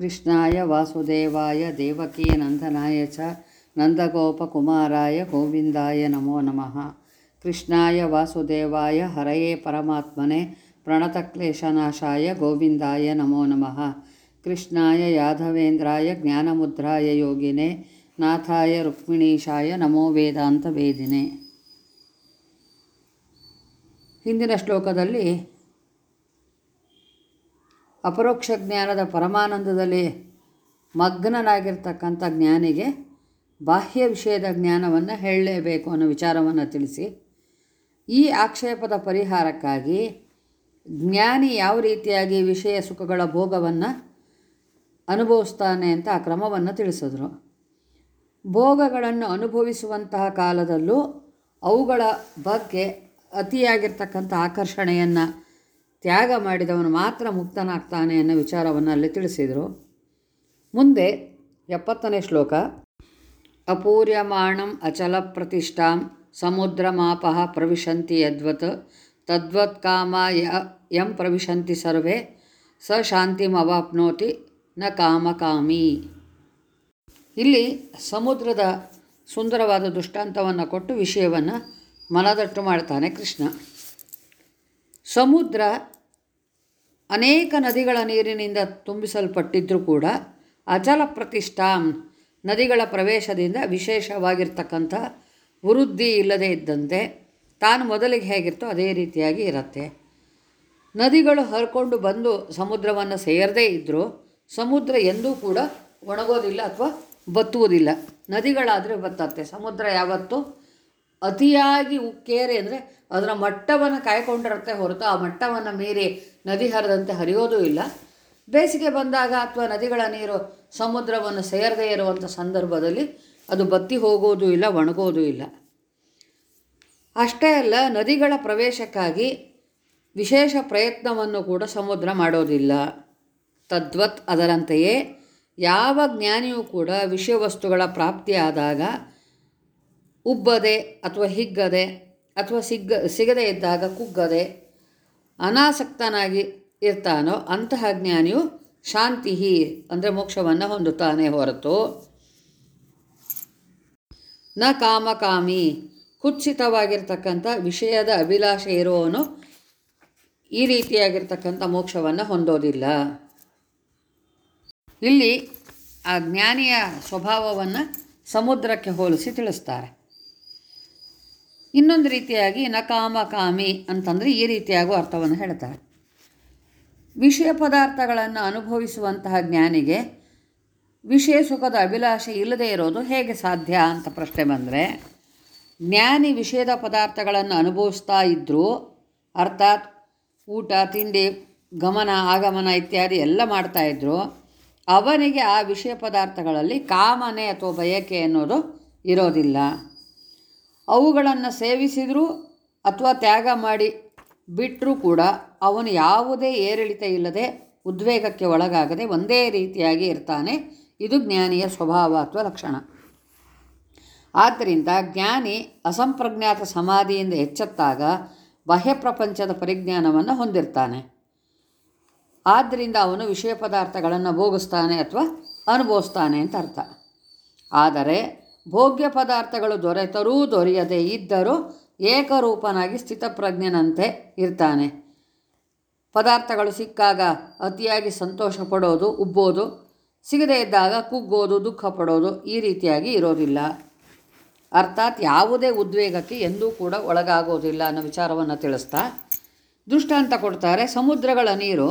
ಕೃಷ್ಣಾಯ ವಾಸುದೇವಾಯ ದೇವಕೀನಂದನಾಯ ಚ, ನಂದಗೋಪಕುಮಾರಾಯ ಗೋವಿಂದಾಯ ನಮೋ ನಮಃ. ಕೃಷ್ಣಾಯ ವಾಸುದೇವಾಯ, ಹರಯೇ ಪರಮಾತ್ಮನೆ, ಪ್ರಣತಕ್ಲೇಶನಾಶಾಯ ಗೋವಿಂದಾಯ ನಮೋ ನಮಃ. ಕೃಷ್ಣಾಯ ಯಾದವೇಂದ್ರಾಯ ಜ್ಞಾನಮುದ್ರಾಯ ಯೋಗಿನೇ, ನಾಥಾಯ ರುಕ್ಮಿಣೀಶಾಯ ನಮೋ ವೇದಾಂತ ವೇದಿನೆ. ಹಿಂದಿನ ಶ್ಲೋಕದಲ್ಲಿ ಅಪರೋಕ್ಷ ಜ್ಞಾನದ ಪರಮಾನಂದದಲ್ಲಿ ಮಗ್ನನಾಗಿರ್ತಕ್ಕಂಥ ಜ್ಞಾನಿಗೆ ಬಾಹ್ಯ ವಿಷಯದ ಜ್ಞಾನವನ್ನು ಹೇಳಲೇಬೇಕು ಅನ್ನೋ ವಿಚಾರವನ್ನು ತಿಳಿಸಿ, ಈ ಆಕ್ಷೇಪದ ಪರಿಹಾರಕ್ಕಾಗಿ ಜ್ಞಾನಿ ಯಾವ ರೀತಿಯಾಗಿ ವಿಷಯ ಸುಖಗಳ ಭೋಗವನ್ನು ಅನುಭವಿಸ್ತಾನೆ ಅಂತ ಆ ಕ್ರಮವನ್ನು ತಿಳಿಸಿದ್ರು. ಭೋಗಗಳನ್ನು ಅನುಭವಿಸುವಂತಹ ಕಾಲದಲ್ಲೂ ಅವುಗಳ ಬಗ್ಗೆ ಅತಿಯಾಗಿರ್ತಕ್ಕಂಥ ಆಕರ್ಷಣೆಯನ್ನು ತ್ಯಾಗ ಮಾಡಿದವನು ಮಾತ್ರ ಮುಕ್ತನಾಗ್ತಾನೆ ಅನ್ನೋ ವಿಚಾರವನ್ನು ಅಲ್ಲಿ ತಿಳಿಸಿದರು. ಮುಂದೆ ಎಪ್ಪತ್ತನೇ ಶ್ಲೋಕ, ಅಪೂರ್ಯಮಾಣಂ ಅಚಲ ಪ್ರತಿಷ್ಠಾಂ ಸಮುದ್ರಮಾಪ ಪ್ರವಿಶಂತಿ ಯದ್ವತ್, ತದ್ವತ್ ಕಾಮ ಯ, ಯಂ ಪ್ರವಿಶಂತಿ ಸರ್ವೇ, ಸ ಶಾಂತಿಮವಾಪ್ನೋತಿ ನ ಕಾಮಕಾಮಿ ಇಲ್ಲಿ ಸಮುದ್ರದ ಸುಂದರವಾದ ದೃಷ್ಟಾಂತವನ್ನು ಕೊಟ್ಟು ವಿಷಯವನ್ನು ಮನದಟ್ಟು ಮಾಡ್ತಾನೆ ಕೃಷ್ಣ. ಸಮುದ್ರ ಅನೇಕ ನದಿಗಳ ನೀರಿನಿಂದ ತುಂಬಿಸಲ್ಪಟ್ಟಿದ್ದರೂ ಕೂಡ ಅಚಲ ಪ್ರತಿಷ್ಠಾಂ ನದಿಗಳ ಪ್ರವೇಶದಿಂದ ವಿಶೇಷವಾಗಿರ್ತಕ್ಕಂಥ ವೃದ್ಧಿ ಇಲ್ಲದೇ ಇದ್ದಂತೆ ತಾನು ಮೊದಲಿಗೆ ಹೇಗಿರ್ತೋ ಅದೇ ರೀತಿಯಾಗಿ ಇರುತ್ತೆ. ನದಿಗಳು ಹರ್ಕೊಂಡು ಬಂದು ಸಮುದ್ರವನ್ನು ಸೇರದೇ ಇದ್ದರೂ ಸಮುದ್ರ ಎಂದೂ ಕೂಡ ಒಣಗೋದಿಲ್ಲ ಅಥವಾ ಬತ್ತುವುದಿಲ್ಲ. ನದಿಗಳಾದರೆ ಬತ್ತತ್ತೆ. ಸಮುದ್ರ ಯಾವತ್ತೂ ಅತಿಯಾಗಿ ಉಕ್ಕೇರಿ ಅಂದರೆ ಅದರ ಮಟ್ಟವನ್ನು ಕಾಯ್ಕೊಂಡಿರುತ್ತೆ ಹೊರತು ಆ ಮಟ್ಟವನ್ನು ಮೀರಿ ನದಿ ಹರಿದಂತೆ ಹರಿಯೋದೂ ಇಲ್ಲ. ಬೇಸಿಗೆ ಬಂದಾಗ ಅಥವಾ ನದಿಗಳ ನೀರು ಸಮುದ್ರವನ್ನು ಸೇರದೇ ಇರುವಂಥ ಸಂದರ್ಭದಲ್ಲಿ ಅದು ಬತ್ತಿ ಹೋಗೋದು ಇಲ್ಲ, ಒಣಗೋದು ಇಲ್ಲ. ಅಷ್ಟೇ ಅಲ್ಲ, ನದಿಗಳ ಪ್ರವೇಶಕ್ಕಾಗಿ ವಿಶೇಷ ಪ್ರಯತ್ನವನ್ನು ಕೂಡ ಸಮುದ್ರ ಮಾಡೋದಿಲ್ಲ. ತದ್ವತ್ ಅದರಂತೆಯೇ ಯಾವ ಜ್ಞಾನಿಯೂ ಕೂಡ ವಿಷಯ ವಸ್ತುಗಳ ಪ್ರಾಪ್ತಿಯಾದಾಗ ಉಬ್ಬದೆ ಅಥವಾ ಹಿಗ್ಗದೆ ಅಥವಾ ಸಿಗ್ಗ, ಸಿಗದೇ ಇದ್ದಾಗ ಕುಗ್ಗದೆ ಅನಾಸಕ್ತನಾಗಿ ಇರ್ತಾನೋ ಅಂತಹ ಜ್ಞಾನಿಯು ಶಾಂತಿ ಅಂದರೆ ಮೋಕ್ಷವನ್ನು ಹೊಂದುತ್ತಾನೆ ಹೊರತು. ನ ಕಾಮಕಾಮಿ ಕುತ್ಸಿತವಾಗಿರ್ತಕ್ಕಂಥ ವಿಷಯದ ಅಭಿಲಾಷೆ ಇರುವವನು ಈ ರೀತಿಯಾಗಿರ್ತಕ್ಕಂಥ ಮೋಕ್ಷವನ್ನು ಹೊಂದೋದಿಲ್ಲ. ಇಲ್ಲಿ ಆ ಜ್ಞಾನಿಯ ಸ್ವಭಾವವನ್ನು ಸಮುದ್ರಕ್ಕೆ ಹೋಲಿಸಿ ತಿಳಿಸ್ತಾರೆ. ಇನ್ನೊಂದು ರೀತಿಯಾಗಿ ನಕಾಮ ಕಾಮಿ ಅಂತಂದರೆ ಈ ರೀತಿಯಾಗೂ ಅರ್ಥವನ್ನು ಹೇಳ್ತಾರೆ. ವಿಷಯ ಪದಾರ್ಥಗಳನ್ನು ಅನುಭವಿಸುವಂತಹ ಜ್ಞಾನಿಗೆ ವಿಷಯ ಸುಖದ ಅಭಿಲಾಷೆ ಇಲ್ಲದೇ ಇರೋದು ಹೇಗೆ ಸಾಧ್ಯ ಅಂತ ಪ್ರಶ್ನೆ ಬಂದರೆ, ಜ್ಞಾನಿ ವಿಷಯದ ಪದಾರ್ಥಗಳನ್ನು ಅನುಭವಿಸ್ತಾ ಇದ್ದರೂ ಅರ್ಥಾತ್ ಊಟ, ತಿಂಡಿ, ಗಮನ, ಆಗಮನ ಇತ್ಯಾದಿ ಎಲ್ಲ ಮಾಡ್ತಾಯಿದ್ರು ಅವನಿಗೆ ಆ ವಿಷಯ ಪದಾರ್ಥಗಳಲ್ಲಿ ಕಾಮನೆ ಅಥವಾ ಬಯಕೆ ಅನ್ನೋದು ಇರೋದಿಲ್ಲ. ಅವುಗಳನ್ನು ಸೇವಿಸಿದರೂ ಅಥವಾ ತ್ಯಾಗ ಮಾಡಿ ಬಿಟ್ಟರೂ ಕೂಡ ಅವನು ಯಾವುದೇ ಏರಿಳಿತ ಇಲ್ಲದೆ ಉದ್ವೇಗಕ್ಕೆ ಒಳಗಾಗದೆ ಒಂದೇ ರೀತಿಯಾಗಿ ಇರ್ತಾನೆ. ಇದು ಜ್ಞಾನಿಯ ಸ್ವಭಾವ ಅಥವಾ ಲಕ್ಷಣ. ಆದ್ದರಿಂದ ಜ್ಞಾನಿ ಅಸಂಪ್ರಜ್ಞಾತ ಸಮಾಧಿಯಿಂದ ಹೆಚ್ಚತ್ತಾಗ ಬಾಹ್ಯ ಪ್ರಪಂಚದ ಪರಿಜ್ಞಾನವನ್ನು ಹೊಂದಿರ್ತಾನೆ. ಆದ್ದರಿಂದ ಅವನು ವಿಷಯ ಪದಾರ್ಥಗಳನ್ನು ಭೋಗಿಸ್ತಾನೆ ಅಥವಾ ಅನುಭವಿಸ್ತಾನೆ ಅಂತ ಅರ್ಥ. ಆದರೆ ಭೋಗ್ಯ ಪದಾರ್ಥಗಳು ದೊರೆತರೂ ದೊರೆಯದೇ ಇದ್ದರೂ ಏಕರೂಪನಾಗಿ ಸ್ಥಿತಪ್ರಜ್ಞನಂತೆ ಇರ್ತಾನೆ. ಪದಾರ್ಥಗಳು ಸಿಕ್ಕಾಗ ಅತಿಯಾಗಿ ಸಂತೋಷ ಪಡೋದು ಉಬ್ಬೋದು, ಸಿಗದೇ ಇದ್ದಾಗ ಕುಗ್ಗೋದು ದುಃಖ ಪಡೋದು ಈ ರೀತಿಯಾಗಿ ಇರೋದಿಲ್ಲ. ಅರ್ಥಾತ್ ಯಾವುದೇ ಉದ್ವೇಗಕ್ಕೆ ಎಂದೂ ಕೂಡ ಒಳಗಾಗೋದಿಲ್ಲ ಅನ್ನೋ ವಿಚಾರವನ್ನು ತಿಳಿಸ್ತಾ ದೃಷ್ಟಾಂತ ಕೊಡ್ತಾರೆ. ಸಮುದ್ರಗಳ ನೀರು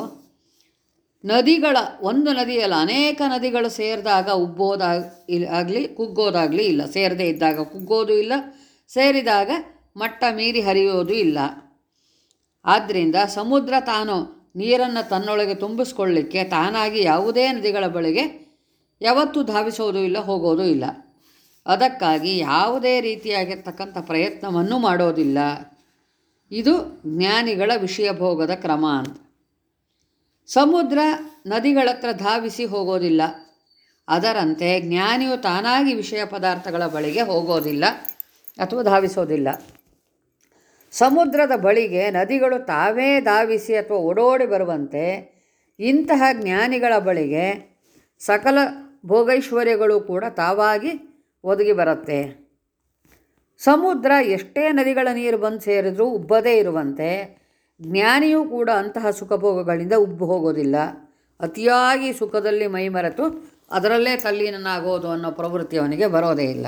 ನದಿಗಳ, ಒಂದು ನದಿಯಲ್ಲ, ಅನೇಕ ನದಿಗಳು ಸೇರಿದಾಗ ಉಬ್ಬೋದಾಗ ಆಗಲಿ, ಕುಗ್ಗೋದಾಗಲಿ ಇಲ್ಲ. ಸೇರದೇ ಇದ್ದಾಗ ಕುಗ್ಗೋದು ಇಲ್ಲ, ಸೇರಿದಾಗ ಮಟ್ಟ ಮೀರಿ ಹರಿಯೋದು ಇಲ್ಲ. ಆದ್ದರಿಂದ ಸಮುದ್ರ ತಾನು ನೀರನ್ನು ತನ್ನೊಳಗೆ ತುಂಬಿಸ್ಕೊಳ್ಳಿಕ್ಕೆ ತಾನಾಗಿ ಯಾವುದೇ ನದಿಗಳ ಬಳಿಗೆ ಯಾವತ್ತೂ ಧಾವಿಸೋದು ಇಲ್ಲ, ಹೋಗೋದು ಇಲ್ಲ. ಅದಕ್ಕಾಗಿ ಯಾವುದೇ ರೀತಿಯಾಗಿರ್ತಕ್ಕಂಥ ಪ್ರಯತ್ನವನ್ನು ಮಾಡೋದಿಲ್ಲ. ಇದು ಜ್ಞಾನಿಗಳ ವಿಷಯ ಭೋಗದ ಕ್ರಮ ಅಂತ. ಸಮುದ್ರ ನದಿಗಳತ್ರ ಧಾವಿಸಿ ಹೋಗೋದಿಲ್ಲ. ಅದರಂತೆ ಜ್ಞಾನಿಯು ತಾನಾಗಿ ವಿಷಯ ಪದಾರ್ಥಗಳ ಬಳಿಗೆ ಹೋಗೋದಿಲ್ಲ ಅಥವಾ ಧಾವಿಸೋದಿಲ್ಲ. ಸಮುದ್ರದ ಬಳಿಗೆ ನದಿಗಳು ತಾವೇ ಧಾವಿಸಿ ಅಥವಾ ಓಡೋಡಿ ಬರುವಂತೆ ಇಂತಹ ಜ್ಞಾನಿಗಳ ಬಳಿಗೆ ಸಕಲ ಭೋಗೈಶ್ವರ್ಯಗಳು ಕೂಡ ತಾವಾಗಿ ಒದಗಿ ಬರುತ್ತೆ. ಸಮುದ್ರ ಎಷ್ಟೇ ನದಿಗಳ ನೀರು ಬಂದು ಸೇರಿದ್ರೂ ಉಬ್ಬದೇ ಇರುವಂತೆ ಜ್ಞಾನಿಯೂ ಕೂಡ ಅಂತಹ ಸುಖಭೋಗಗಳಿಂದ ಉಬ್ಬು ಹೋಗೋದಿಲ್ಲ. ಅತಿಯಾಗಿ ಸುಖದಲ್ಲಿ ಮೈಮರೆತು ಅದರಲ್ಲೇ ತಲ್ಲೀನನಾಗೋದು ಅನ್ನೋ ಪ್ರವೃತ್ತಿ ಅವನಿಗೆ ಬರೋದೇ ಇಲ್ಲ.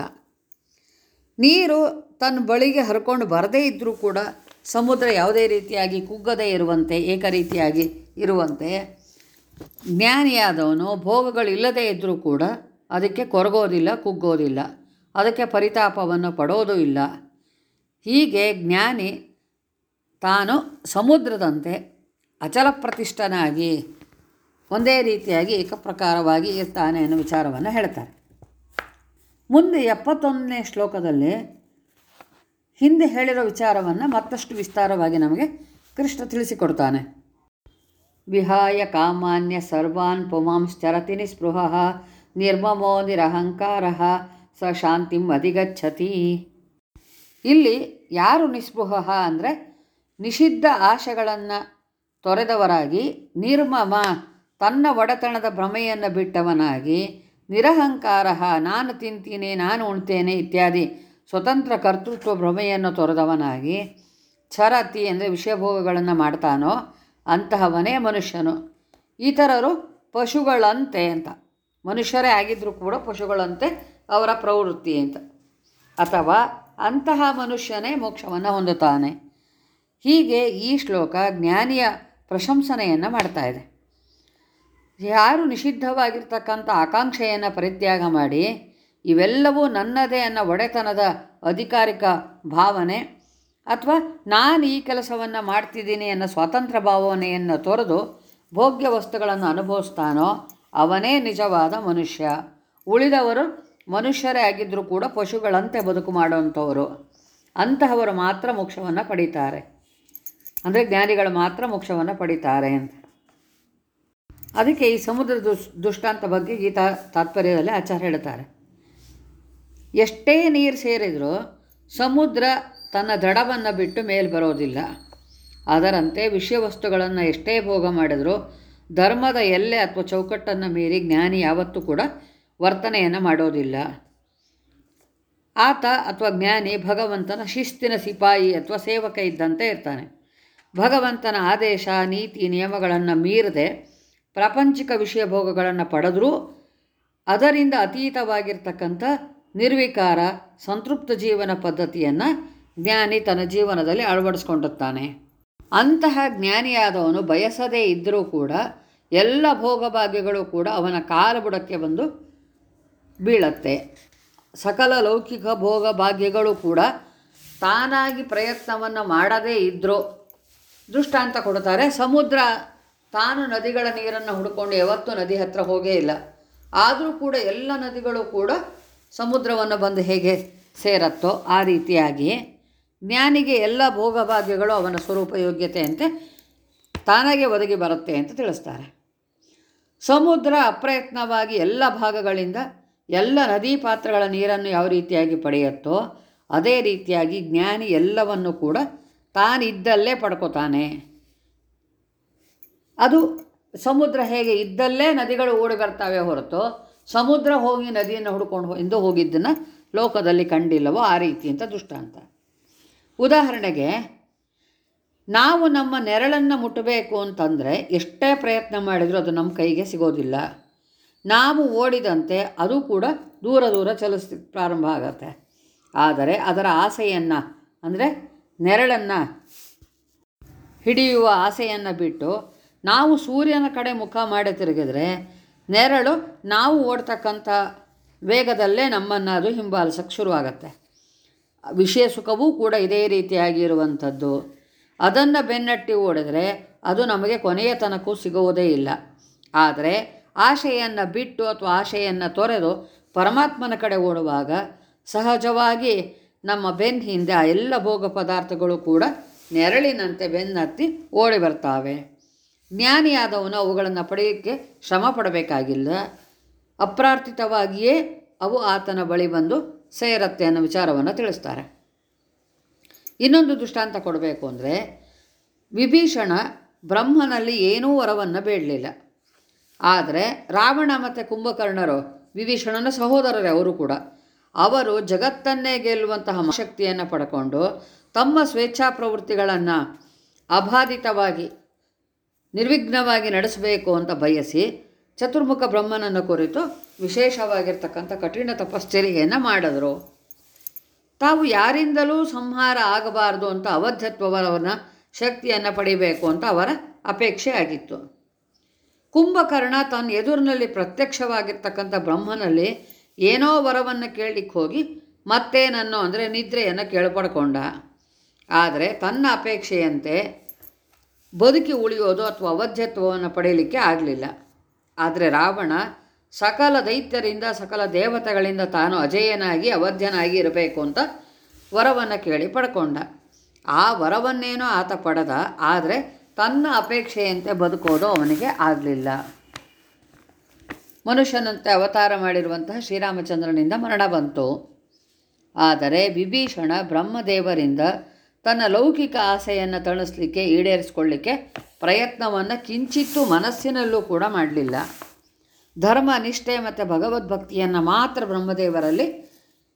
ನೀರು ತನ್ನ ಬಳಿಗೆ ಹರ್ಕೊಂಡು ಬರದೇ ಇದ್ದರೂ ಕೂಡ ಸಮುದ್ರ ಯಾವುದೇ ರೀತಿಯಾಗಿ ಕುಗ್ಗದೇ ಇರುವಂತೆ, ಏಕರೀತಿಯಾಗಿ ಇರುವಂತೆ, ಜ್ಞಾನಿಯಾದವನು ಭೋಗಗಳಿಲ್ಲದೇ ಇದ್ದರೂ ಕೂಡ ಅದಕ್ಕೆ ಕೊರಗೋದಿಲ್ಲ, ಕುಗ್ಗೋದಿಲ್ಲ. ಅದಕ್ಕೆ ಪರಿತಾಪವನ್ನು ಪಡೋದೂ ಇಲ್ಲ. ಹೀಗೆ ಜ್ಞಾನಿ ತಾನು ಸಮುದ್ರದಂತೆ ಅಚಲ ಪ್ರತಿಷ್ಠನಾಗಿ ಒಂದೇ ರೀತಿಯಾಗಿ ಏಕಪ್ರಕಾರವಾಗಿ ಇರ್ತಾನೆ ಅನ್ನೋ ವಿಚಾರವನ್ನು ಹೇಳ್ತಾರೆ. ಮುಂದೆ ಎಪ್ಪತ್ತೊಂದನೇ ಶ್ಲೋಕದಲ್ಲಿ ಹಿಂದೆ ಹೇಳಿರೋ ವಿಚಾರವನ್ನು ಮತ್ತಷ್ಟು ವಿಸ್ತಾರವಾಗಿ ನಮಗೆ ಕೃಷ್ಣ ತಿಳಿಸಿಕೊಡ್ತಾನೆ. ವಿಹಾಯ ಕಾಮಾನ್ಯ ಸರ್ವಾನ್ ಪುಮಾಂಶ್ಚರತಿ ನಿಸ್ಪೃಹ ನಿರ್ಮಮೋ ನಿರಹಂಕಾರ ಸ ಶಾಂತಿಂ ಅಧಿಗಚ್ಚತಿ ಇಲ್ಲಿ ಯಾರು ನಿಸ್ಪೃಹ ಅಂದರೆ ನಿಷಿದ್ಧ ಆಶೆಗಳನ್ನು ತೊರೆದವರಾಗಿ ನಿರ್ಮಮ ತನ್ನ ಒಡೆತನದ ಭ್ರಮೆಯನ್ನು ಬಿಟ್ಟವನಾಗಿ ನಿರಹಂಕಾರ ನಾನು ತಿಂತೀನಿ, ನಾನು ಉಣ್ತೇನೆ ಇತ್ಯಾದಿ ಸ್ವತಂತ್ರ ಕರ್ತೃತ್ವ ಭ್ರಮೆಯನ್ನು ತೊರೆದವನಾಗಿ ಚರತಿ ಅಂದರೆ ವಿಷಯಭೋಗಗಳನ್ನು ಮಾಡ್ತಾನೋ ಅಂತಹವನೇ ಮನುಷ್ಯನು. ಇತರರು ಪಶುಗಳಂತೆ ಅಂತ. ಮನುಷ್ಯರೇ ಆಗಿದ್ದರೂ ಕೂಡ ಪಶುಗಳಂತೆ ಅವರ ಪ್ರವೃತ್ತಿ ಅಂತ. ಅಥವಾ ಅಂತಹ ಮನುಷ್ಯನೇ ಮೋಕ್ಷವನ್ನು ಹೊಂದುತ್ತಾನೆ. ಹೀಗೆ ಈ ಶ್ಲೋಕ ಜ್ಞಾನಿಯ ಪ್ರಶಂಸನೆಯನ್ನು ಮಾಡ್ತಾ ಇದೆ. ಯಾರು ನಿಷಿದ್ಧವಾಗಿರ್ತಕ್ಕಂಥ ಆಕಾಂಕ್ಷೆಯನ್ನು ಪರಿತ್ಯಾಗ ಮಾಡಿ ಇವೆಲ್ಲವೂ ನನ್ನದೇ ಅನ್ನೋ ಒಡೆತನದ ಅಧಿಕಾರಿಕ ಭಾವನೆ ಅಥವಾ ನಾನು ಈ ಕೆಲಸವನ್ನು ಮಾಡ್ತಿದ್ದೀನಿ ಅನ್ನೋ ಸ್ವಾತಂತ್ರ್ಯ ಭಾವನೆಯನ್ನು ತೊರೆದು ಭೋಗ್ಯ ವಸ್ತುಗಳನ್ನು ಅನುಭವಿಸ್ತಾನೋ ಅವನೇ ನಿಜವಾದ ಮನುಷ್ಯ. ಉಳಿದವರು ಮನುಷ್ಯರೇ ಆಗಿದ್ದರೂ ಕೂಡ ಪಶುಗಳಂತೆ ಬದುಕು ಮಾಡುವಂಥವರು. ಅಂತಹವರು ಮಾತ್ರ ಮೋಕ್ಷವನ್ನು ಪಡೀತಾರೆ. ಅಂದರೆ ಜ್ಞಾನಿಗಳು ಮಾತ್ರ ಮೋಕ್ಷವನ್ನು ಪಡೀತಾರೆ ಅಂತ. ಅದಕ್ಕೆ ಈ ಸಮುದ್ರ ದುಷ್, ದುಷ್ಟಾಂತ ಬಗ್ಗೆ ಗೀತಾ ತಾತ್ಪರ್ಯದಲ್ಲಿ ಆಚಾರ ಹೇಳ್ತಾರೆ. ಎಷ್ಟೇ ನೀರು ಸೇರಿದರೂ ಸಮುದ್ರ ತನ್ನ ದಡವನ್ನು ಬಿಟ್ಟು ಮೇಲೆ ಬರೋದಿಲ್ಲ. ಅದರಂತೆ ವಿಷಯ ವಸ್ತುಗಳನ್ನು ಎಷ್ಟೇ ಭೋಗ ಮಾಡಿದರೂ ಧರ್ಮದ ಎಲ್ಲೆ ಅಥವಾ ಚೌಕಟ್ಟನ್ನು ಮೀರಿ ಜ್ಞಾನಿ ಯಾವತ್ತೂ ಕೂಡ ವರ್ತನೆಯನ್ನು ಮಾಡೋದಿಲ್ಲ. ಆತ ಅಥವಾ ಜ್ಞಾನಿ ಭಗವಂತನ ಶಿಸ್ತಿನ ಸಿಪಾಯಿ ಅಥವಾ ಸೇವಕ ಇದ್ದಂತೆ ಇರ್ತಾನೆ. ಭಗವಂತನ ಆದೇಶ, ನೀತಿ, ನಿಯಮಗಳನ್ನು ಮೀರದೆ ಪ್ರಾಪಂಚಿಕ ವಿಷಯ ಭೋಗಗಳನ್ನು ಪಡೆದರೂ ಅದರಿಂದ ಅತೀತವಾಗಿರ್ತಕ್ಕಂಥ ನಿರ್ವಿಕಾರ, ಸಂತೃಪ್ತ ಜೀವನ ಪದ್ಧತಿಯನ್ನು ಜ್ಞಾನಿ ತನ್ನ ಜೀವನದಲ್ಲಿ ಅಳವಡಿಸ್ಕೊಂಡಿರ್ತಾನೆ. ಅಂತಹ ಜ್ಞಾನಿಯಾದವನು ಬಯಸದೇ ಇದ್ದರೂ ಕೂಡ ಎಲ್ಲ ಭೋಗಭಾಗ್ಯಗಳು ಕೂಡ ಅವನ ಕಾಲಬುಡಕ್ಕೆ ಬಂದು ಬೀಳತ್ತೆ. ಸಕಲ ಲೌಕಿಕ ಭೋಗ ಭಾಗ್ಯಗಳು ಕೂಡ ತಾನಾಗಿ ಪ್ರಯತ್ನವನ್ನು ಮಾಡದೇ ಇದ್ದರೂ ದೃಷ್ಟಾಂತ ಕೊಡ್ತಾರೆ ಸಮುದ್ರ ತಾನು ನದಿಗಳ ನೀರನ್ನು ಹುಡ್ಕೊಂಡು ಯಾವತ್ತೂ ನದಿ ಹತ್ರ ಹೋಗೇ ಇಲ್ಲ. ಆದರೂ ಕೂಡ ಎಲ್ಲ ನದಿಗಳು ಕೂಡ ಸಮುದ್ರವನ್ನು ಬಂದು ಹೇಗೆ ಸೇರತ್ತೋ ಆ ರೀತಿಯಾಗಿ ಜ್ಞಾನಿಗೆ ಎಲ್ಲ ಭೋಗಭಾಗ್ಯಗಳು ಅವನ ಸ್ವರೂಪ ಯೋಗ್ಯತೆಯಂತೆ ತಾನಾಗೆ ಒದಗಿ ಬರುತ್ತೆ ಅಂತ ತಿಳಿಸ್ತಾರೆ. ಸಮುದ್ರ ಅಪ್ರಯತ್ನವಾಗಿ ಎಲ್ಲ ಭಾಗಗಳಿಂದ ಎಲ್ಲ ನದಿ ಪಾತ್ರಗಳ ನೀರನ್ನು ಯಾವ ರೀತಿಯಾಗಿ ಪಡೆಯುತ್ತೋ ಅದೇ ರೀತಿಯಾಗಿ ಜ್ಞಾನಿ ಎಲ್ಲವನ್ನು ಕೂಡ ತಾನಿದ್ದಲ್ಲೇ ಪಡ್ಕೋತಾನೆ. ಅದು ಸಮುದ್ರ ಹೇಗೆ ಇದ್ದಲ್ಲೇ ನದಿಗಳು ಓಡಿ ಬರ್ತಾವೆ ಹೊರತು ಸಮುದ್ರ ಹೋಗಿ ನದಿಯನ್ನು ಹುಡ್ಕೊಂಡು ಎಂದು ಹೋಗಿದ್ದನ್ನು ಲೋಕದಲ್ಲಿ ಕಂಡಿಲ್ಲವೋ ಆ ರೀತಿ ಅಂತ ದುಷ್ಟಾಂತ. ಉದಾಹರಣೆಗೆ, ನಾವು ನಮ್ಮ ನೆರಳನ್ನು ಮುಟ್ಟಬೇಕು ಅಂತಂದರೆ ಎಷ್ಟೇ ಪ್ರಯತ್ನ ಮಾಡಿದರೂ ಅದು ನಮ್ಮ ಕೈಗೆ ಸಿಗೋದಿಲ್ಲ. ನಾವು ಓಡಿದಂತೆ ಅದು ಕೂಡ ದೂರ ದೂರ ಚಲಿಸ್ ಪ್ರಾರಂಭ ಆಗತ್ತೆ. ಆದರೆ ಅದರ ಆಸೆಯನ್ನು, ಅಂದರೆ ನೆರಳನ್ನು ಹಿಡಿಯುವ ಆಸೆಯನ್ನು ಬಿಟ್ಟು ನಾವು ಸೂರ್ಯನ ಕಡೆ ಮುಖ ಮಾಡಿ ತಿರುಗಿದ್ರೆ ನೆರಳು ನಾವು ಓಡ್ತಕ್ಕಂಥ ವೇಗದಲ್ಲೇ ನಮ್ಮನ್ನು ಅದು ಹಿಂಬಾಲಿಸೋಕ್ಕೆ ಶುರುವಾಗತ್ತೆ. ವಿಷಯ ಸುಖವೂ ಕೂಡ ಇದೇ ರೀತಿಯಾಗಿರುವಂಥದ್ದು ಅದನ್ನು ಬೆನ್ನಟ್ಟಿ ಓಡಿದ್ರೆ ಅದು ನಮಗೆ ಕೊನೆಯ ತನಕೂ ಸಿಗುವುದೇ ಇಲ್ಲ. ಆದರೆ ಆಶೆಯನ್ನು ಬಿಟ್ಟು ಅಥವಾ ಆಶೆಯನ್ನು ತೊರೆದು ಪರಮಾತ್ಮನ ಕಡೆ ಓಡುವಾಗ ಸಹಜವಾಗಿ ನಮ್ಮ ಬೆನ್ನ ಹಿಂದೆ ಆ ಎಲ್ಲ ಭೋಗ ಪದಾರ್ಥಗಳು ಕೂಡ ನೆರಳಿನಂತೆ ಬೆನ್ನತ್ತಿ ಓಡಿ ಬರ್ತಾವೆ. ಜ್ಞಾನಿಯಾದವನು ಅವುಗಳನ್ನು ಪಡೆಯೋಕ್ಕೆ ಶ್ರಮ ಪಡಬೇಕಾಗಿಲ್ಲ. ಅಪ್ರಾರ್ಥಿತವಾಗಿಯೇ ಅವು ಆತನ ಬಳಿ ಬಂದು ಸೇರತ್ತೆ ಅನ್ನೋ ವಿಚಾರವನ್ನು ತಿಳಿಸ್ತಾರೆ. ಇನ್ನೊಂದು ದೃಷ್ಟಾಂತ ಕೊಡಬೇಕು ಅಂದರೆ, ವಿಭೀಷಣ ಬ್ರಹ್ಮನಲ್ಲಿ ಏನೂ ವರವನ್ನು ಬೇಡಲಿಲ್ಲ. ಆದರೆ ರಾವಣ ಮತ್ತು ಕುಂಭಕರ್ಣರು ವಿಭೀಷಣನ ಸಹೋದರರೇ ಅವರು ಕೂಡ. ಅವರು ಜಗತ್ತನ್ನೇ ಗೆಲ್ಲುವಂತಹ ಶಕ್ತಿಯನ್ನು ಪಡ್ಕೊಂಡು ತಮ್ಮ ಸ್ವೇಚ್ಛಾ ಪ್ರವೃತ್ತಿಗಳನ್ನು ಅಬಾಧಿತವಾಗಿ, ನಿರ್ವಿಘ್ನವಾಗಿ ನಡೆಸಬೇಕು ಅಂತ ಬಯಸಿ ಚತುರ್ಮುಖ ಬ್ರಹ್ಮನನ್ನು ಕುರಿತು ವಿಶೇಷವಾಗಿರ್ತಕ್ಕಂಥ ಕಠಿಣ ತಪಶ್ಚರ್ಯೆಯನ್ನು ಮಾಡಿದ್ರು. ತಾವು ಯಾರಿಂದಲೂ ಸಂಹಾರ ಆಗಬಾರದು ಅಂತ ಅವಧ್ಯತ್ವವನ್ನ ಶಕ್ತಿಯನ್ನು ಪಡಿಬೇಕು ಅಂತ ಅವರ ಅಪೇಕ್ಷೆ ಆಗಿತ್ತು. ಕುಂಭಕರ್ಣ ತನ್ನ ಎದುರಿನಲ್ಲಿ ಪ್ರತ್ಯಕ್ಷವಾಗಿರ್ತಕ್ಕಂಥ ಬ್ರಹ್ಮನಲ್ಲಿ ಏನೋ ವರವನ್ನು ಕೇಳಲಿಕ್ಕೆ ಹೋಗಿ ಮತ್ತೇನನ್ನೋ ಅಂದರೆ ನಿದ್ರೆಯನ್ನು ಕೇಳ್ಪಡ್ಕೊಂಡ. ಆದರೆ ತನ್ನ ಅಪೇಕ್ಷೆಯಂತೆ ಬದುಕಿ ಉಳಿಯೋದು ಅಥವಾ ಅವಧ್ಯತ್ವವನ್ನು ಪಡೆಯಲಿಕ್ಕೆ ಆಗಲಿಲ್ಲ. ಆದರೆ ರಾವಣ ಸಕಲ ದೈತ್ಯರಿಂದ, ಸಕಲ ದೇವತೆಗಳಿಂದ ತಾನು ಅಜೇಯನಾಗಿ, ಅವಧ್ಯನಾಗಿ ಇರಬೇಕು ಅಂತ ವರವನ್ನು ಕೇಳಿ ಪಡ್ಕೊಂಡ. ಆ ವರವನ್ನೇನೋ ಆತ ಪಡೆದ, ಆದರೆ ತನ್ನ ಅಪೇಕ್ಷೆಯಂತೆ ಬದುಕೋದು ಅವನಿಗೆ ಆಗಲಿಲ್ಲ. ಮನುಷ್ಯನಂತೆ ಅವತಾರ ಮಾಡಿರುವಂತಹ ಶ್ರೀರಾಮಚಂದ್ರನಿಂದ ಮರಣ ಬಂತು. ಆದರೆ ವಿಭೀಷಣ ಬ್ರಹ್ಮದೇವರಿಂದ ತನ್ನ ಲೌಕಿಕ ಆಸೆಯನ್ನು ತಣಿಸ್ಲಿಕ್ಕೆ, ಈಡೇರಿಸ್ಕೊಳ್ಳಿಕ್ಕೆ ಪ್ರಯತ್ನವನ್ನು ಕಿಂಚಿತ್ತೂ ಮನಸ್ಸಿನಲ್ಲೂ ಕೂಡ ಮಾಡಲಿಲ್ಲ. ಧರ್ಮ, ನಿಷ್ಠೆ ಮತ್ತು ಭಗವದ್ಭಕ್ತಿಯನ್ನು ಮಾತ್ರ ಬ್ರಹ್ಮದೇವರಲ್ಲಿ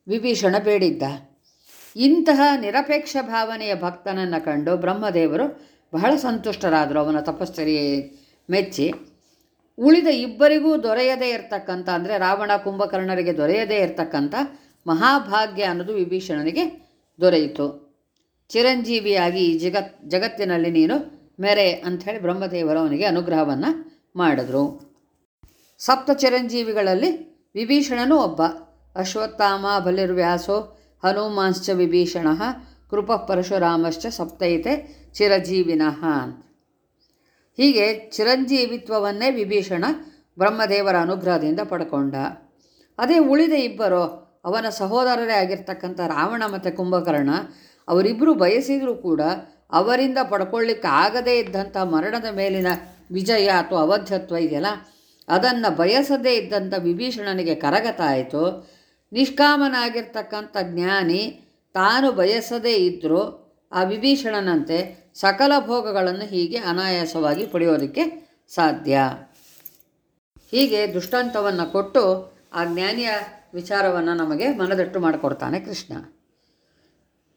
ವಿಭೀಷಣ ಬೇಡಿದ್ದ. ಇಂತಹ ನಿರಪೇಕ್ಷ ಭಾವನೆಯ ಭಕ್ತನನ್ನು ಕಂಡು ಬ್ರಹ್ಮದೇವರು ಬಹಳ ಸಂತುಷ್ಟರಾದರು ಅವನ ತಪಶ್ಚರ್ಯೆ ಮೆಚ್ಚಿ. ಉಳಿದ ಇಬ್ಬರಿಗೂ ದೊರೆಯದೇ ಇರತಕ್ಕಂಥ, ಅಂದರೆ ರಾವಣ ಕುಂಭಕರ್ಣರಿಗೆ ದೊರೆಯದೇ ಇರತಕ್ಕಂಥ ಮಹಾಭಾಗ್ಯ ಅನ್ನೋದು ವಿಭೀಷಣನಿಗೆ ದೊರೆಯಿತು. ಚಿರಂಜೀವಿಯಾಗಿ ಈ ಜಗತ್, ಜಗತ್ತಿನಲ್ಲಿ ನೀನು ಮೆರೆ ಅಂಥೇಳಿ ಬ್ರಹ್ಮದೇವರು ಅವನಿಗೆ ಅನುಗ್ರಹವನ್ನು ಮಾಡಿದ್ರು. ಸಪ್ತ ಚಿರಂಜೀವಿಗಳಲ್ಲಿ ವಿಭೀಷಣನೂ ಒಬ್ಬ. ಅಶ್ವತ್ಥಾಮ, ಬಲಿರ್ವ್ಯಾಸೋ, ಹನುಮಾಂಶ್ಚ ವಿಭೀಷಣ ಕೃಪ ಪರಶುರಾಮಶ್ಚ ಸಪ್ತೈತೆ ಚಿರಜೀವಿನಃ ಅಂತ. ಹೀಗೆ ಚಿರಂಜೀವಿತ್ವವನ್ನೇ ವಿಭೀಷಣ ಬ್ರಹ್ಮದೇವರ ಅನುಗ್ರಹದಿಂದ ಪಡ್ಕೊಂಡ. ಅದೇ ಉಳಿದ ಇಬ್ಬರು, ಅವನ ಸಹೋದರರೇ ಆಗಿರ್ತಕ್ಕಂಥ ರಾವಣ ಮತ್ತು ಕುಂಭಕರ್ಣ ಅವರಿಬ್ಬರು ಬಯಸಿದರೂ ಕೂಡ ಅವರಿಂದ ಪಡ್ಕೊಳ್ಳಿಕ್ಕಾಗದೇ ಇದ್ದಂಥ ಮರಣದ ಮೇಲಿನ ವಿಜಯ ಅಥವಾ ಅವಧ್ಯತ್ವ ಇದೆಯಲ್ಲ? ಅದನ್ನು ಬಯಸದೇ ಇದ್ದಂಥ ವಿಭೀಷಣನಿಗೆ ಕರಗತ ಆಯಿತು ನಿಷ್ಕಾಮನಾಗಿರ್ತಕ್ಕಂಥ ಜ್ಞಾನಿ ತಾನು ಬಯಸದೇ ಇದ್ದರೂ ಆ ವಿಭೀಷಣನಂತೆ ಸಕಲ ಭೋಗಗಳನ್ನು ಹೀಗೆ ಅನಾಯಾಸವಾಗಿ ಪಡೆಯೋದಕ್ಕೆ ಸಾಧ್ಯ. ಹೀಗೆ ದುಷ್ಟಾಂತವನ್ನು ಕೊಟ್ಟು ಆ ಜ್ಞಾನಿಯ ವಿಚಾರವನ್ನು ನಮಗೆ ಮನದಟ್ಟು ಮಾಡಿಕೊಡ್ತಾನೆ ಕೃಷ್ಣ.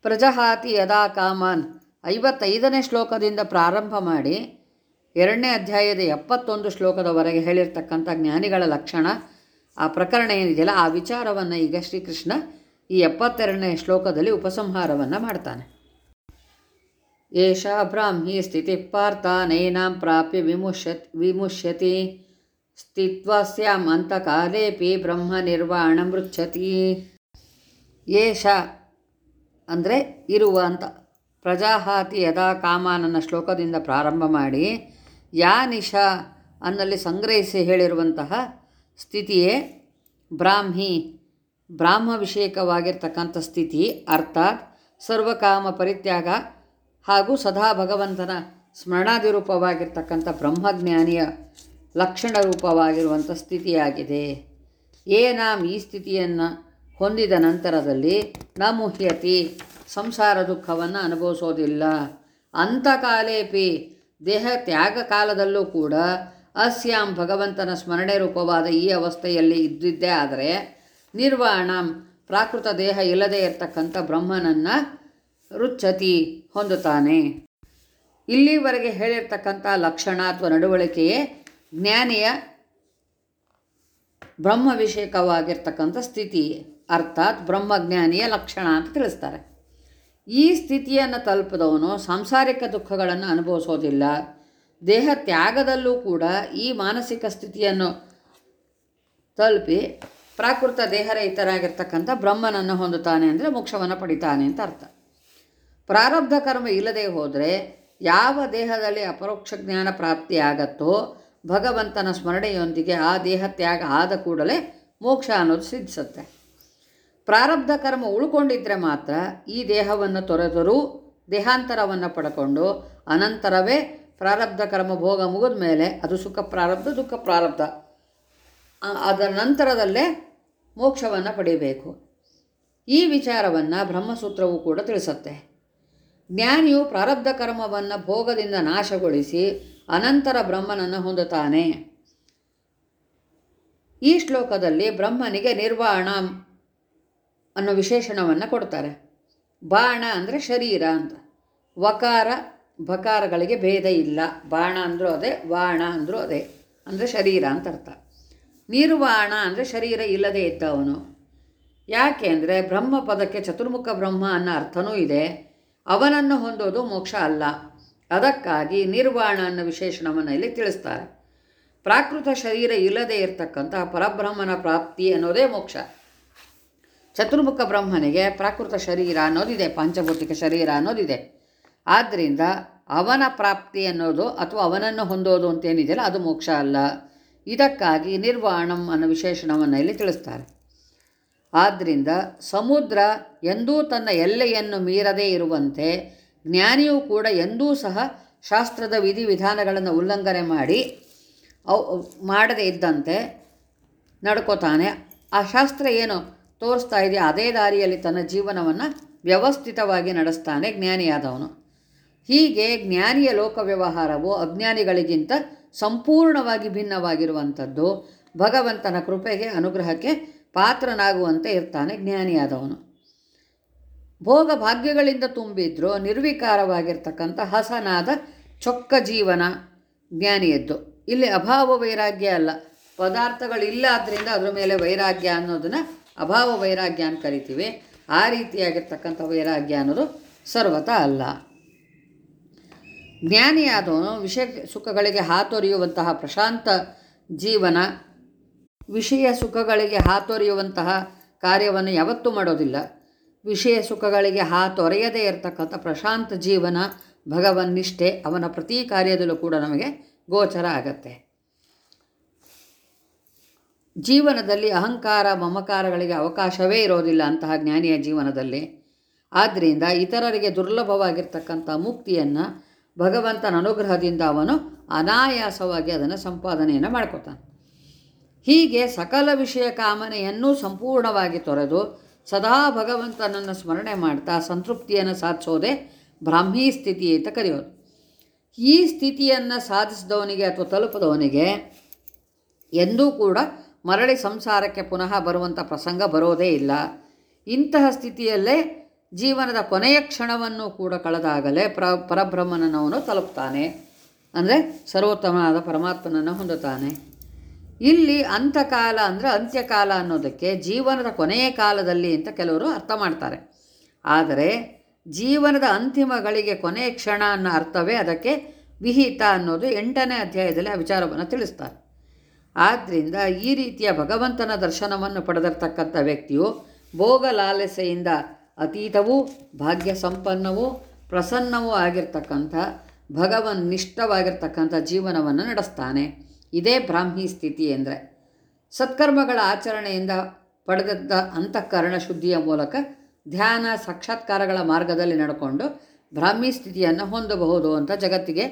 ಪ್ರಜಹಾತಿ ಯದಾ ಕಾಮನ್ ಐವತ್ತೈದನೇ ಶ್ಲೋಕದಿಂದ ಪ್ರಾರಂಭ ಮಾಡಿ ಎರಡನೇ ಅಧ್ಯಾಯದ ಎಪ್ಪತ್ತೊಂದು ಶ್ಲೋಕದವರೆಗೆ ಹೇಳಿರ್ತಕ್ಕಂಥ ಜ್ಞಾನಿಗಳ ಲಕ್ಷಣ ಆ ಪ್ರಕರಣ ಏನಿದೆಯಲ್ಲ, ಆ ವಿಚಾರವನ್ನು ಈಗ ಶ್ರೀಕೃಷ್ಣ ಈ ಎಪ್ಪತ್ತೆರಡನೇ ಶ್ಲೋಕದಲ್ಲಿ ಉಪಸಂಹಾರವನ್ನು ಮಾಡ್ತಾನೆ. ಏಷಾ ಬ್ರಾಹ್ಮಿ ಸ್ಥಿತಿ ನೈನಾಂ ಪ್ರಾಪ್ಯ ವಿಮುಷ್ಯತ್ ವಿಮುಷ್ಯತಿ ಸ್ಥಿತ್ವಸ್ಯಾಂ ಅಂತಕಾಲೇಪಿ ಬ್ರಹ್ಮ ನಿರ್ವಾಣ ಮೃಚ್ಛತಿ ಏಷ ಅಂದರೆ ಇರುವ ಅಂತ ಪ್ರಜಾಹಾತಿ ಯದಾ ಕಾಮ ನನ್ನ ಶ್ಲೋಕದಿಂದ ಪ್ರಾರಂಭ ಮಾಡಿ, ಯಾ ನಿಶಾ ಅನ್ನಲ್ಲಿ ಸಂಗ್ರಹಿಸಿ ಹೇಳಿರುವಂತಹ ಸ್ಥಿತಿಯೇ ಬ್ರಾಹ್ಮಿ ಬ್ರಾಹ್ಮ ವಿಷಯಕವಾಗಿರ್ತಕ್ಕಂಥ ಸ್ಥಿತಿ, ಅರ್ಥಾತ್ ಸರ್ವಕಾಮ ಪರಿತ್ಯಾಗ ಹಾಗೂ ಸದಾ ಭಗವಂತನ ಸ್ಮರಣಾದಿ ರೂಪವಾಗಿರ್ತಕ್ಕಂಥ ಬ್ರಹ್ಮಜ್ಞಾನಿಯ ಲಕ್ಷಣ ರೂಪವಾಗಿರುವಂಥ ಸ್ಥಿತಿಯಾಗಿದೆ ಏನಾಮ್ ಈ ಸ್ಥಿತಿಯನ್ನು ಹೊಂದಿದ ನಂತರದಲ್ಲಿ ನ ಮುಹ್ಯತಿ ಸಂಸಾರ ದುಃಖವನ್ನು ಅನುಭವಿಸೋದಿಲ್ಲ. ಅಂತಕಾಲೇಪಿ ದೇಹ ತ್ಯಾಗ ಕಾಲದಲ್ಲೂ ಕೂಡ ಅಸ್ಯಾಂ ಭಗವಂತನ ಸ್ಮರಣೆ ರೂಪವಾದ ಈ ಅವಸ್ಥೆಯಲ್ಲಿ ಇದ್ದಿದ್ದೇ ಆದರೆ ನಿರ್ವಾಣಂ, ಪ್ರಾಕೃತ ದೇಹ ಇಲ್ಲದೇ ಇರತಕ್ಕಂಥ ಬ್ರಹ್ಮನನ್ನು ರುಚ್ಛತಿ ಹೊಂದುತ್ತಾನೆ. ಇಲ್ಲಿವರೆಗೆ ಹೇಳಿರ್ತಕ್ಕಂಥ ಲಕ್ಷಣ ಅಥವಾ ನಡವಳಿಕೆಯೇ ಜ್ಞಾನಿಯ ಬ್ರಹ್ಮ ವಿಷಯಕವಾಗಿರ್ತಕ್ಕಂಥ ಸ್ಥಿತಿ ಅರ್ಥಾತ್ ಬ್ರಹ್ಮಜ್ಞಾನಿಯ ಲಕ್ಷಣ ಅಂತ ತಿಳಿಸ್ತಾರೆ. ಈ ಸ್ಥಿತಿಯನ್ನು ತಲುಪಿದವನು ಸಾಂಸಾರಿಕ ದುಃಖಗಳನ್ನು ಅನುಭವಿಸೋದಿಲ್ಲ. ದೇಹ ತ್ಯಾಗದಲ್ಲೂ ಕೂಡ ಈ ಮಾನಸಿಕ ಸ್ಥಿತಿಯನ್ನು ತಲುಪಿ ಪ್ರಾಕೃತ ದೇಹರಹಿತರಾಗಿರ್ತಕ್ಕಂಥ ಬ್ರಹ್ಮನನ್ನು ಹೊಂದುತ್ತಾನೆ ಅಂದರೆ ಮೋಕ್ಷವನ್ನು ಪಡಿತಾನೆ ಅಂತ ಅರ್ಥ. ಪ್ರಾರಬ್ಧ ಕರ್ಮ ಇಲ್ಲದೆ ಹೋದರೆ ಯಾವ ದೇಹದಲ್ಲಿ ಅಪರೋಕ್ಷ ಜ್ಞಾನ ಪ್ರಾಪ್ತಿಯಾಗತ್ತೋ ಭಗವಂತನ ಸ್ಮರಣೆಯೊಂದಿಗೆ ಆ ದೇಹ ತ್ಯಾಗ ಆದ ಕೂಡಲೇ ಮೋಕ್ಷ ಅನ್ನೋದು ಸಿದ್ಧಿಸುತ್ತೆ. ಪ್ರಾರಬ್ಧ ಕರ್ಮ ಉಳ್ಕೊಂಡಿದ್ರೆ ಮಾತ್ರ ಈ ದೇಹವನ್ನು ತೊರೆದರೂ ದೇಹಾಂತರವನ್ನು ಪಡ್ಕೊಂಡು ಅನಂತರವೇ ಪ್ರಾರಬ್ಧ ಕರ್ಮ ಭೋಗ ಮುಗಿದ ಮೇಲೆ ಅದು ಸುಖ ಪ್ರಾರಬ್ಧ, ದುಃಖ ಪ್ರಾರಬ್ಧ. ಅದರ ನಂತರದಲ್ಲೇ ಮೋಕ್ಷವನ್ನು ಪಡೆಯಬೇಕು ಈ ವಿಚಾರವನ್ನು ಬ್ರಹ್ಮಸೂತ್ರವು ಕೂಡ ತಿಳಿಸುತ್ತೆ. ಜ್ಞಾನಿಯು ಪ್ರಾರಬ್ಧ ಕರ್ಮವನ್ನು ಭೋಗದಿಂದ ನಾಶಗೊಳಿಸಿ ಅನಂತರ ಬ್ರಹ್ಮನನ್ನು ಹೊಂದುತ್ತಾನೆ. ಈ ಶ್ಲೋಕದಲ್ಲಿ ಬ್ರಹ್ಮನಿಗೆ ನಿರ್ವಾಣ ಅನ್ನೋ ವಿಶೇಷಣವನ್ನು ಕೊಡ್ತಾರೆ. ಬಾಣ ಅಂದರೆ ಶರೀರ ಅಂತ. ವಕಾರ ಬಕಾರಗಳಿಗೆ ಭೇದ ಇಲ್ಲ. ಬಾಣ ಅಂದರೂ ಅದೇ, ವಾಣ ಅಂದರೂ ಅದೇ. ಅಂದರೆ ಶರೀರ ಅಂತ ಅರ್ಥ. ನಿರ್ವಾಣ ಅಂದರೆ ಶರೀರ ಇಲ್ಲದೇ ಇದ್ದವನು. ಯಾಕೆ ಅಂದರೆ ಬ್ರಹ್ಮ ಪದಕ್ಕೆ ಚತುರ್ಮುಖ ಬ್ರಹ್ಮ ಅನ್ನೋ ಅರ್ಥನೂ ಇದೆ. ಅವನನ್ನು ಹೊಂದೋದು ಮೋಕ್ಷ ಅಲ್ಲ. ಅದಕ್ಕಾಗಿ ನಿರ್ವಾಣ ಅನ್ನೋ ವಿಶೇಷಣವನ್ನು ಇಲ್ಲಿ ತಿಳಿಸ್ತಾರೆ. ಪ್ರಾಕೃತ ಶರೀರ ಇಲ್ಲದೆ ಇರತಕ್ಕಂತಹ ಪರಬ್ರಹ್ಮನ ಪ್ರಾಪ್ತಿ ಅನ್ನೋದೇ ಮೋಕ್ಷ. ಚತುರ್ಮುಖ ಬ್ರಹ್ಮನಿಗೆ ಪ್ರಾಕೃತ ಶರೀರ ಅನ್ನೋದಿದೆ, ಪಂಚಭೌತಿಕ ಶರೀರ ಅನ್ನೋದಿದೆ. ಆದ್ದರಿಂದ ಅವನ ಪ್ರಾಪ್ತಿ ಅನ್ನೋದು ಅಥವಾ ಅವನನ್ನು ಹೊಂದೋದು ಅಂತೇನಿದೆಯಲ್ಲ ಅದು ಮೋಕ್ಷ ಅಲ್ಲ. ಇದಕ್ಕಾಗಿ ನಿರ್ವಾಣಂ ಅನ್ನೋ ವಿಶೇಷಣವನ್ನು ಇಲ್ಲಿ ತಿಳಿಸ್ತಾರೆ. ಆದ್ದರಿಂದ ಸಮುದ್ರ ಎಂದೂ ತನ್ನ ಎಲ್ಲೆಯನ್ನು ಮೀರದೇ ಇರುವಂತೆ ಜ್ಞಾನಿಯೂ ಕೂಡ ಎಂದೂ ಸಹ ಶಾಸ್ತ್ರದ ವಿಧಿವಿಧಾನಗಳನ್ನು ಉಲ್ಲಂಘನೆ ಮಾಡಿ ಅವು ಮಾಡದೇ ಇದ್ದಂತೆ ನಡ್ಕೋತಾನೆ. ಆ ಶಾಸ್ತ್ರ ಏನು ತೋರಿಸ್ತಾ ಇದೆಯೋ ಅದೇ ದಾರಿಯಲ್ಲಿ ತನ್ನ ಜೀವನವನ್ನು ವ್ಯವಸ್ಥಿತವಾಗಿ ನಡೆಸ್ತಾನೆ ಜ್ಞಾನಿಯಾದವನು. ಹೀಗೆ ಜ್ಞಾನಿಯ ಲೋಕ ವ್ಯವಹಾರವು ಅಜ್ಞಾನಿಗಳಿಗಿಂತ ಸಂಪೂರ್ಣವಾಗಿ ಭಿನ್ನವಾಗಿರುವಂಥದ್ದು. ಭಗವಂತನ ಕೃಪೆಗೆ, ಅನುಗ್ರಹಕ್ಕೆ ಪಾತ್ರನಾಗುವಂತೆ ಇರ್ತಾನೆ ಜ್ಞಾನಿಯಾದವನು. ಭೋಗ ಭಾಗ್ಯಗಳಿಂದ ತುಂಬಿದ್ರೂ ನಿರ್ವಿಕಾರವಾಗಿರ್ತಕ್ಕಂಥ ಹಸನಾದ ಚೊಕ್ಕ ಜೀವನ ಜ್ಞಾನಿಯದ್ದು. ಇಲ್ಲಿ ಅಭಾವ ವೈರಾಗ್ಯ ಅಲ್ಲ. ಪದಾರ್ಥಗಳಿಲ್ಲ ಆದ್ದರಿಂದ ಅದರ ಮೇಲೆ ವೈರಾಗ್ಯ ಅನ್ನೋದನ್ನು ಅಭಾವ ವೈರಾಗ್ಯ ಅಂತ ಕರಿತೀವಿ. ಆ ರೀತಿಯಾಗಿರ್ತಕ್ಕಂಥ ವೈರಾಗ್ಯ ಅನ್ನೋದು ಸರ್ವತ ಅಲ್ಲ. ಜ್ಞಾನಿಯಾದವನು ವಿಷಯ ಸುಖಗಳಿಗೆ ಹಾತೊರೆಯುವಂತಹ ಪ್ರಶಾಂತ ಜೀವನ ವಿಷಯ ಸುಖಗಳಿಗೆ ಹಾತೊರೆಯುವಂತಹ ಕಾರ್ಯವನ್ನು ಯಾವತ್ತೂ ಮಾಡೋದಿಲ್ಲ. ವಿಷಯ ಸುಖಗಳಿಗೆ ಹಾತೊರೆಯದೇ ಇರತಕ್ಕಂಥ ಪ್ರಶಾಂತ ಜೀವನ, ಭಗವನ್ ನಿಷ್ಠೆ ಅವನ ಪ್ರತಿ ಕಾರ್ಯದಲ್ಲೂ ಕೂಡ ನಮಗೆ ಗೋಚರ ಆಗತ್ತೆ. ಜೀವನದಲ್ಲಿ ಅಹಂಕಾರ, ಮಮಕಾರಗಳಿಗೆ ಅವಕಾಶವೇ ಇರೋದಿಲ್ಲ ಅಂತಹ ಜ್ಞಾನಿಯ ಜೀವನದಲ್ಲಿ. ಆದ್ದರಿಂದ ಇತರರಿಗೆ ದುರ್ಲಭವಾಗಿರ್ತಕ್ಕಂಥ ಮುಕ್ತಿಯನ್ನು ಭಗವಂತನ ಅನುಗ್ರಹದಿಂದ ಅವನು ಅನಾಯಾಸವಾಗಿ ಅದನ್ನು ಸಂಪಾದನೆಯನ್ನು ಮಾಡ್ಕೋತಾನೆ. ಹೀಗೆ ಸಕಲ ವಿಷಯ ಕಾಮನೆಯನ್ನು ಸಂಪೂರ್ಣವಾಗಿ ತೊರೆದು ಸದಾ ಭಗವಂತನನ್ನು ಸ್ಮರಣೆ ಮಾಡ್ತಾ ಸಂತೃಪ್ತಿಯನ್ನು ಸಾಧಿಸೋದೇ ಬ್ರಾಹ್ಮೀ ಸ್ಥಿತಿ ಅಂತ ಕರೆಯೋದು. ಈ ಸ್ಥಿತಿಯನ್ನು ಸಾಧಿಸಿದವನಿಗೆ ಅಥವಾ ತಲುಪದವನಿಗೆ ಎಂದೂ ಕೂಡ ಮರಳಿ ಸಂಸಾರಕ್ಕೆ ಪುನಃ ಬರುವಂಥ ಪ್ರಸಂಗ ಬರೋದೇ ಇಲ್ಲ. ಇಂತಹ ಸ್ಥಿತಿಯಲ್ಲೇ ಜೀವನದ ಕೊನೆಯ ಕ್ಷಣವನ್ನು ಕೂಡ ಕಳೆದಾಗಲೇ ಪ್ರ ಪರಬ್ರಹ್ಮನನ್ನು ತಲುಪ್ತಾನೆ. ಅಂದರೆ ಸರ್ವೋತ್ತಮನಾದ ಪರಮಾತ್ಮನನ್ನು ಹೊಂದುತ್ತಾನೆ. ಇಲ್ಲಿ ಅಂತಕಾಲ ಅಂದರೆ ಅಂತ್ಯಕಾಲ ಅನ್ನೋದಕ್ಕೆ ಜೀವನದ ಕೊನೆಯ ಕಾಲದಲ್ಲಿ ಅಂತ ಕೆಲವರು ಅರ್ಥ ಮಾಡ್ತಾರೆ. ಆದರೆ ಜೀವನದ ಅಂತಿಮಗಳಿಗೆ ಕೊನೆಯ ಕ್ಷಣ ಅನ್ನೋ ಅರ್ಥವೇ ಅದಕ್ಕೆ ವಿಹಿತ ಅನ್ನೋದು ಎಂಟನೇ ಅಧ್ಯಾಯದಲ್ಲಿ ಆ ವಿಚಾರವನ್ನು ತಿಳಿಸ್ತಾರೆ. ಆದ್ದರಿಂದ ಈ ರೀತಿಯ ಭಗವಂತನ ದರ್ಶನವನ್ನು ಪಡೆದಿರ್ತಕ್ಕಂಥ ವ್ಯಕ್ತಿಯು ಭೋಗ ಲಾಲಸೆಯಿಂದ ಅತೀತವೂ ಭಾಗ್ಯ ಸಂಪನ್ನವೂ ಪ್ರಸನ್ನವೂ ಆಗಿರ್ತಕ್ಕಂಥ ಭಗವನ್ನಿಷ್ಠವಾಗಿರ್ತಕ್ಕಂಥ ಜೀವನವನ್ನು ನಡೆಸ್ತಾನೆ. ಇದೇ ಬ್ರಾಹ್ಮಿ ಸ್ಥಿತಿ ಎಂದರೆ ಸತ್ಕರ್ಮಗಳ ಆಚರಣೆಯಿಂದ ಪಡೆದದ್ದ ಅಂತಃಕರಣ ಶುದ್ಧಿಯ ಮೂಲಕ ಧ್ಯಾನ, ಸಾಕ್ಷಾತ್ಕಾರಗಳ ಮಾರ್ಗದಲ್ಲಿ ನಡ್ಕೊಂಡು ಬ್ರಾಹ್ಮಿ ಸ್ಥಿತಿಯನ್ನು ಹೊಂದಬಹುದು ಅಂತ ಜಗತ್ತಿಗೆ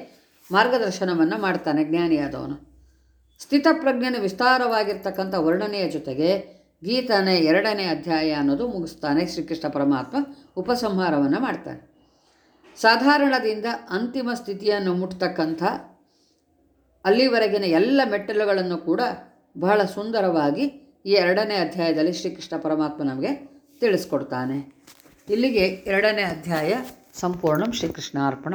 ಮಾರ್ಗದರ್ಶನವನ್ನು ಮಾಡ್ತಾನೆ ಜ್ಞಾನಿಯಾದವನು. ಸ್ಥಿತಪ್ರಜ್ಞನ ವಿಸ್ತಾರವಾಗಿರ್ತಕ್ಕಂಥ ವರ್ಣನೆಯ ಜೊತೆಗೆ ಗೀತನ ಎರಡನೇ ಅಧ್ಯಾಯ ಅನ್ನೋದು ಮುಗಿಸ್ತಾನೆ ಶ್ರೀಕೃಷ್ಣ ಪರಮಾತ್ಮ ಉಪಸಂಹಾರವನ್ನು ಮಾಡ್ತಾನೆ. ಸಾಧಾರಣದಿಂದ ಅಂತಿಮ ಸ್ಥಿತಿಯನ್ನು ಮುಟ್ತಕ್ಕಂಥ ಅಲ್ಲಿವರೆಗಿನ ಎಲ್ಲ ಮೆಟ್ಟಿಲುಗಳನ್ನು ಕೂಡ ಬಹಳ ಸುಂದರವಾಗಿ ಈ ಎರಡನೇ ಅಧ್ಯಾಯದಲ್ಲಿ ಶ್ರೀಕೃಷ್ಣ ಪರಮಾತ್ಮ ನಮಗೆ ತಿಳಿಸ್ಕೊಡ್ತಾನೆ. ಇಲ್ಲಿಗೆ ಎರಡನೇ ಅಧ್ಯಾಯ ಸಂಪೂರ್ಣ ಶ್ರೀಕೃಷ್ಣ ಅರ್ಪಣ